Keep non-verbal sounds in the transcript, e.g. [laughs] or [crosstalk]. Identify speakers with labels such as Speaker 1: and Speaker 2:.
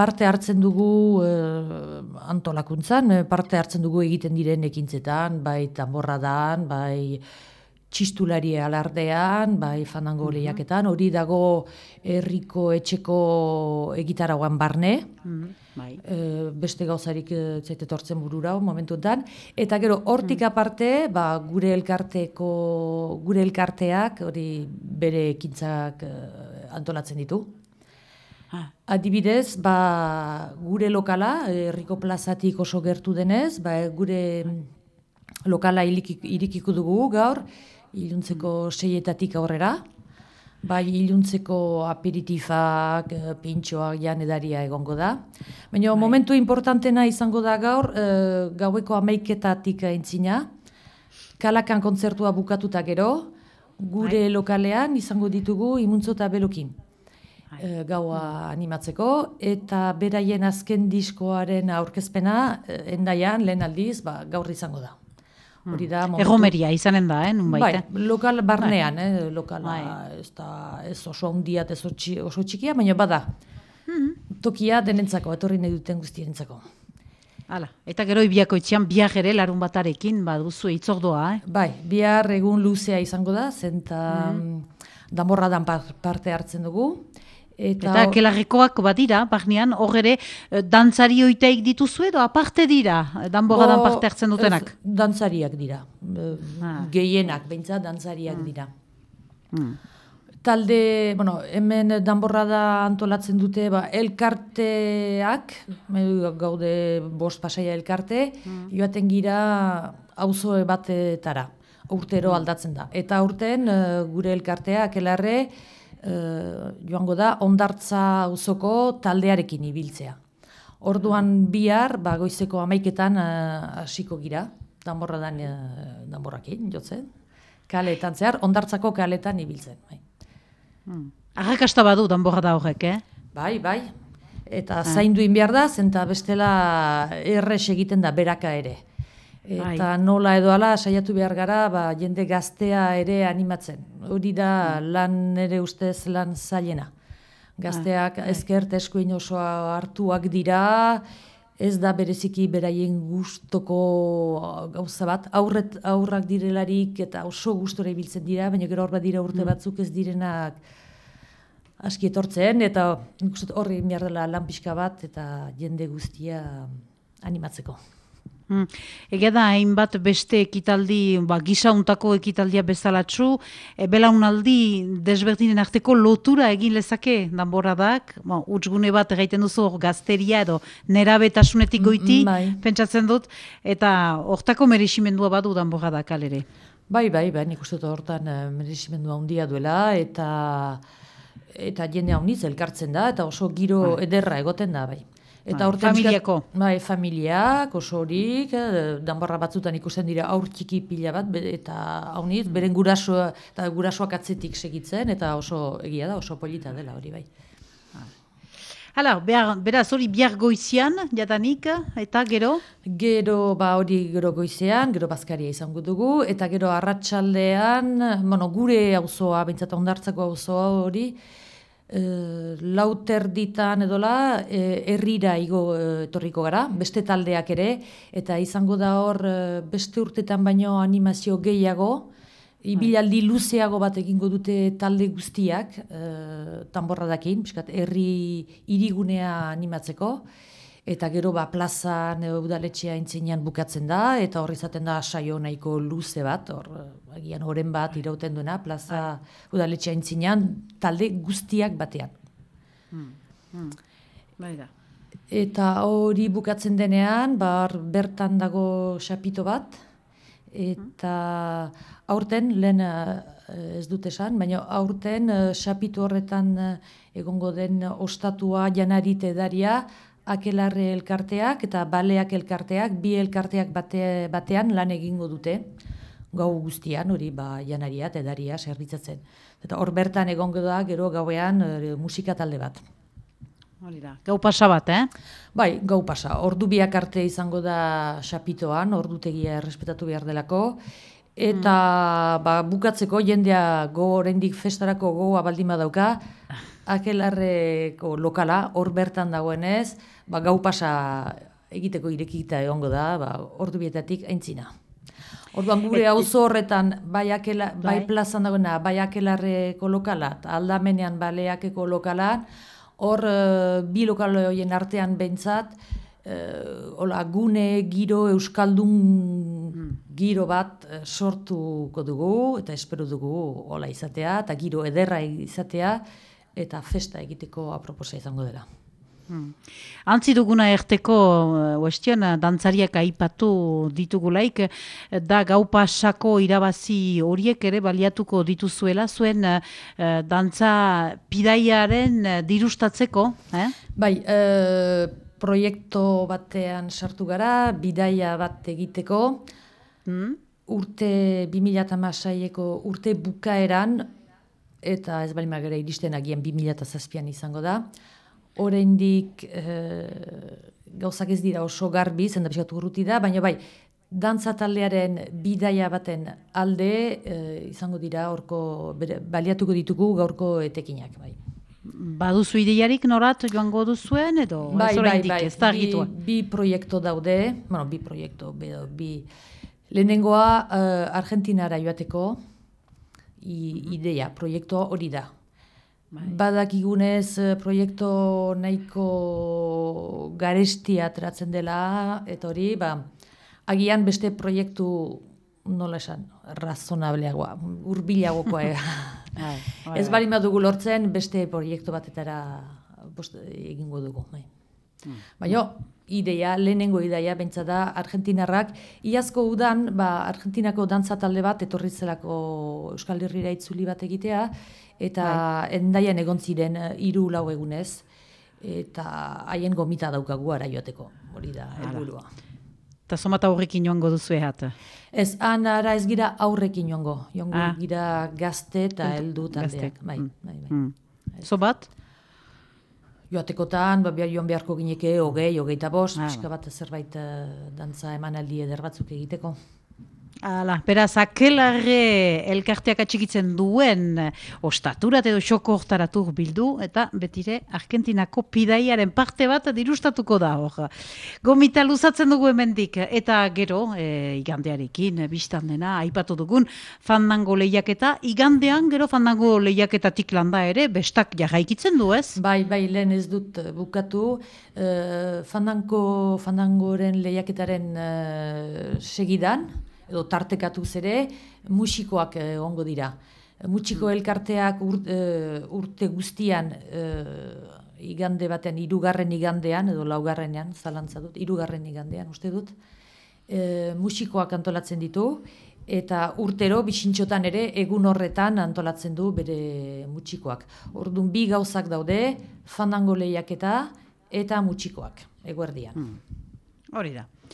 Speaker 1: parte hartzen dugu eh, antolakuntzan, eh, parte hartzen dugu egiten diren ekintzetan, bai tamborradan, bai txistulari alardean, bai fanango mm lehiaketan, hori dago herriko etxeko egitaragoan barne, mm bai. e, beste gauzarik zaitetortzen burura momentuetan, eta gero hortik aparte, ba, gure elkarteko, gure elkarteak, hori bere ekintzak antolatzen ditu. Adibidez, ba, gure lokala, herriko plazatik oso gertu denez, ba, gure lokala irikiko dugu gaur, iluntzeko seietatik aurrera, bai iluntzeko aperitifak, eh, pintxoak, janedaria egongo da. Baina bai. momentu importantena izango da gaur, e, gaueko amaiketatik aintzina, kalakan kontzertua bukatuta gero, gure bai. lokalean izango ditugu imuntzo eta belokin e, gaua animatzeko, eta beraien azken diskoaren aurkezpena, e, endaian, lehen aldiz, ba, gaur izango da.
Speaker 2: Hori da, momentu... Egomeria izanen da, eh,
Speaker 1: nun Bai, lokal barnean, bai. eh, lokal, bai. ez, da, ez oso handiat, ez oso txikia, baina bada. Hmm. Tokia denentzako, etorri nahi duten guztientzako.
Speaker 2: Hala, eta gero ibiako itxian biar ere larun batarekin, baduzu itzordoa, eh?
Speaker 1: Bai, bihar egun luzea izango da, zenta hmm. damorradan parte hartzen dugu.
Speaker 2: Eta, eta kelarrekoak badira, barnean, hor ere, eh, dantzari oiteik dituzu edo aparte dira, danbogadan parte hartzen dutenak?
Speaker 1: dantzariak dira, ah. gehienak, behintza, dantzariak hmm. dira. Hmm. Talde, bueno, hemen danborrada antolatzen dute, ba, elkarteak, gaude bost pasaia elkarte, hmm. joaten gira auzo batetara, urtero aldatzen da. Eta urten, eh, gure elkarteak, elarre, joango da ondartza auzoko taldearekin ibiltzea. Orduan bihar, ba, goizeko amaiketan eh, hasiko gira, danborra dan, e, danborrakin, jotzen, kaletan zehar, ondartzako kaletan ibiltzen. Bai.
Speaker 2: Hmm. Arrakasta badu danborra da horrek, eh?
Speaker 1: Bai, bai. Eta ah. zaindu behar da, zenta bestela erres egiten da beraka ere. Eta Ai. nola edo ala saiatu behar gara, ba, jende gaztea ere animatzen. Hori da mm. lan ere ustez lan zailena. Gazteak ah, ezkert eskuin oso hartuak dira, ez da bereziki beraien gustoko gauza bat, aurret aurrak direlarik eta oso gustora ibiltzen dira, baina gero hor dira urte mm. batzuk ez direnak aski etortzen, eta horri behar dela lan pixka bat eta jende guztia animatzeko.
Speaker 2: Hmm. Ege da, hainbat beste ekitaldi, ba, gisa untako ekitaldia bezalatzu, e, belaunaldi desberdinen arteko lotura egin lezake danboradak, ba, utzgune bat egiten duzu gazteria edo nera betasunetik goiti, mm, bai. pentsatzen dut, eta hortako meresimendua badu danboradak alere.
Speaker 1: Bai, bai, bai, nik uste hortan uh, meresimendua handia duela, eta eta jende hau elkartzen da, eta oso giro bai. ederra egoten da, bai.
Speaker 2: Eta bai, familiako.
Speaker 1: Bai, familiak, oso horik, eh, danbarra batzutan ikusten dira aur txiki pila bat, eta hauniz, beren gurasoa, eta gurasoak atzetik segitzen, eta oso egia da, oso polita dela hori bai.
Speaker 2: Hala, beraz hori bihar goizian, jatanik, eta gero?
Speaker 1: Gero, ba hori gero goizean, gero bazkaria izango dugu, eta gero arratsaldean, bueno, gure auzoa, bintzata ondartzako auzoa hori, e, lauter ditan edola e, herrira igo e, etorriko gara, beste taldeak ere, eta izango da hor beste urtetan baino animazio gehiago, ibilaldi luzeago bat egingo dute talde guztiak, e, tanborradakin, herri irigunea animatzeko, eta gero ba plazan udaletxea intzinean bukatzen da eta hor izaten da saio nahiko luze bat hor agian oren bat irauten duena plaza bai. udaletxea intzinean talde guztiak batean hmm. Hmm. Bai da. eta hori bukatzen denean bar bertan dago xapito bat eta aurten lehen eh, ez dut esan, baina aurten eh, xapito horretan eh, egongo den ostatua janarite daria akelarre elkarteak eta baleak elkarteak, bi elkarteak bate, batean lan egingo dute, gau guztian, hori ba, janaria, edaria, zerbitzatzen. Eta hor bertan egongo da, gero gauean e, musika talde bat.
Speaker 2: Gau pasa bat, eh?
Speaker 1: Bai, gau pasa. Ordu biak arte izango da xapitoan, ordutegia errespetatu behar delako, eta mm. ba, bukatzeko jendea go oraindik festarako goa baldin badauka, [laughs] akelarreko lokala, hor bertan dagoenez, ba, gau pasa egiteko irekita egongo da, ba, ordu bietatik aintzina. Orduan gure auzo horretan bai, akela, bai.
Speaker 2: Bai.
Speaker 1: plazan dagoena, bai akelarreko lokala, aldamenean baleakeko lokala, hor eh, bi lokal horien artean behintzat, eh, hola, gune, giro, euskaldun giro bat sortuko dugu, eta espero dugu hola izatea, eta giro ederra izatea, eta festa egiteko aproposa izango dela.
Speaker 2: Hmm. Antzi duguna erteko uestion, dantzariak aipatu ditugulaik, eh, da gau pasako irabazi horiek ere baliatuko dituzuela, zuen eh, dantza pidaiaren eh, dirustatzeko, eh?
Speaker 1: Bai, e, proiektu batean sartu gara, bidaia bat egiteko,
Speaker 2: Hmm?
Speaker 1: urte 2006eko urte bukaeran, eta ez bali magera iristen agian 2007an izango da, oraindik e, gauzak ez dira oso garbi, zenda pixkatu urruti da, baina bai, dantza taldearen bidaia baten alde e, izango dira horko, baliatuko ditugu gaurko etekinak, bai.
Speaker 2: Baduzu ideiarik norat joango duzuen edo ez oraindik ez da
Speaker 1: bi,
Speaker 2: argitua?
Speaker 1: bi proiektu daude, bueno, bi proiektu, bi, bi lehenengoa eh, Argentinara joateko i, ideia, proiektua hori da.
Speaker 2: Bai.
Speaker 1: Badakigunez eh, proiektu nahiko garestia ateratzen dela, eta hori, ba, agian beste proiektu nola esan, razonableagoa, urbilagokoa. [laughs]
Speaker 2: Bai, bai,
Speaker 1: Ez bali dugu lortzen beste proiektu batetara bost, egingo dugu. Bai. Baina, ideia, lehenengo ideia, bentsa da, Argentinarrak, iazko udan, ba, Argentinako dantza talde bat, etorri zelako Euskal Herrira itzuli bat egitea, eta endaian egon ziren eh, hiru lau egunez, eta haien gomita daukagu ara joateko, hori da, helburua.
Speaker 2: Eta somata horrekin joango duzu ehat.
Speaker 1: Ez, han ara ez gira aurrekin joango, joango
Speaker 2: Ah.
Speaker 1: gira gazte eta heldu taldeak. Bai,
Speaker 2: mm.
Speaker 1: bai, bai.
Speaker 2: Hmm. Zo bat?
Speaker 1: Joatekotan, ba, joan beharko gineke hogei, hogeita bost, pixka bat zerbait eh, dantza emanaldi eder batzuk egiteko.
Speaker 2: Ala, beraz, akelarre elkarteak atxikitzen duen ostaturat edo xoko hortaratu bildu, eta betire Argentinako pidaiaren parte bat dirustatuko da hor. Gomita luzatzen dugu hemendik eta gero, e, igandearekin, biztan dena, aipatu dugun, fandango lehiaketa, igandean gero fandango lehiaketatik landa ere, bestak jarraikitzen du ez?
Speaker 1: Bai, bai, lehen ez dut eh, bukatu, eh, fandango, fandangoren lehiaketaren eh, segidan, edo tartekatuz ere, musikoak eh, egongo dira. Musiko elkarteak ur, eh, urte guztian eh, igande batean, hirugarren igandean, edo laugarrenean, zalantza dut, hirugarren igandean, uste dut, e, musikoak antolatzen ditu, eta urtero bisintxotan ere egun horretan antolatzen du bere mutxikoak. Orduan bi gauzak daude, fandango lehiaketa eta mutxikoak, eguerdian.
Speaker 2: Hori da.